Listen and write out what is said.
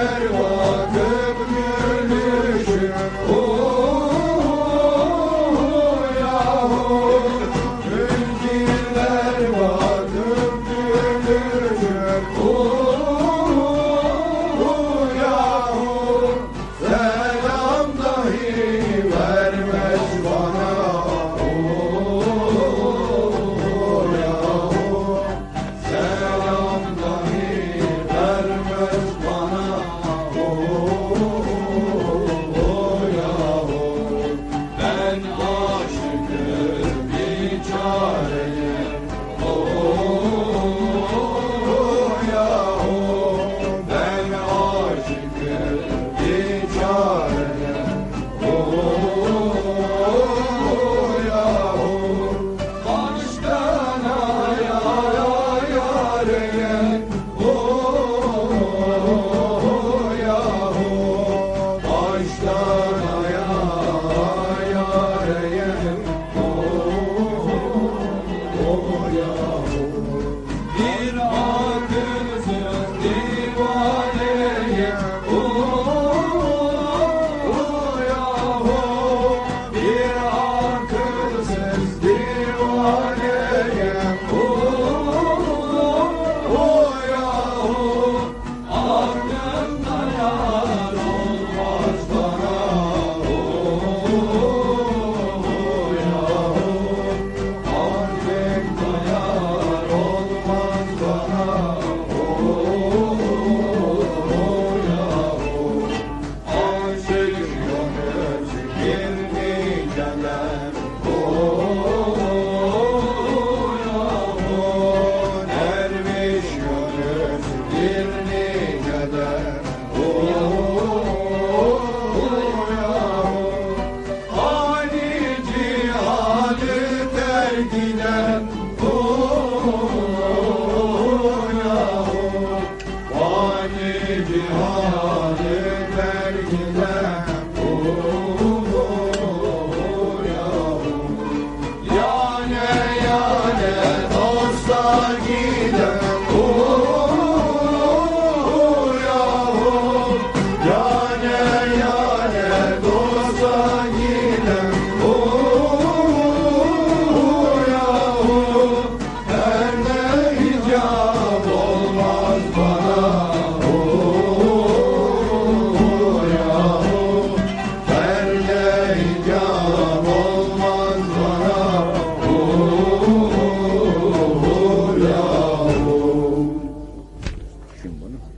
Dünkirler Yavrum gelen dosta giden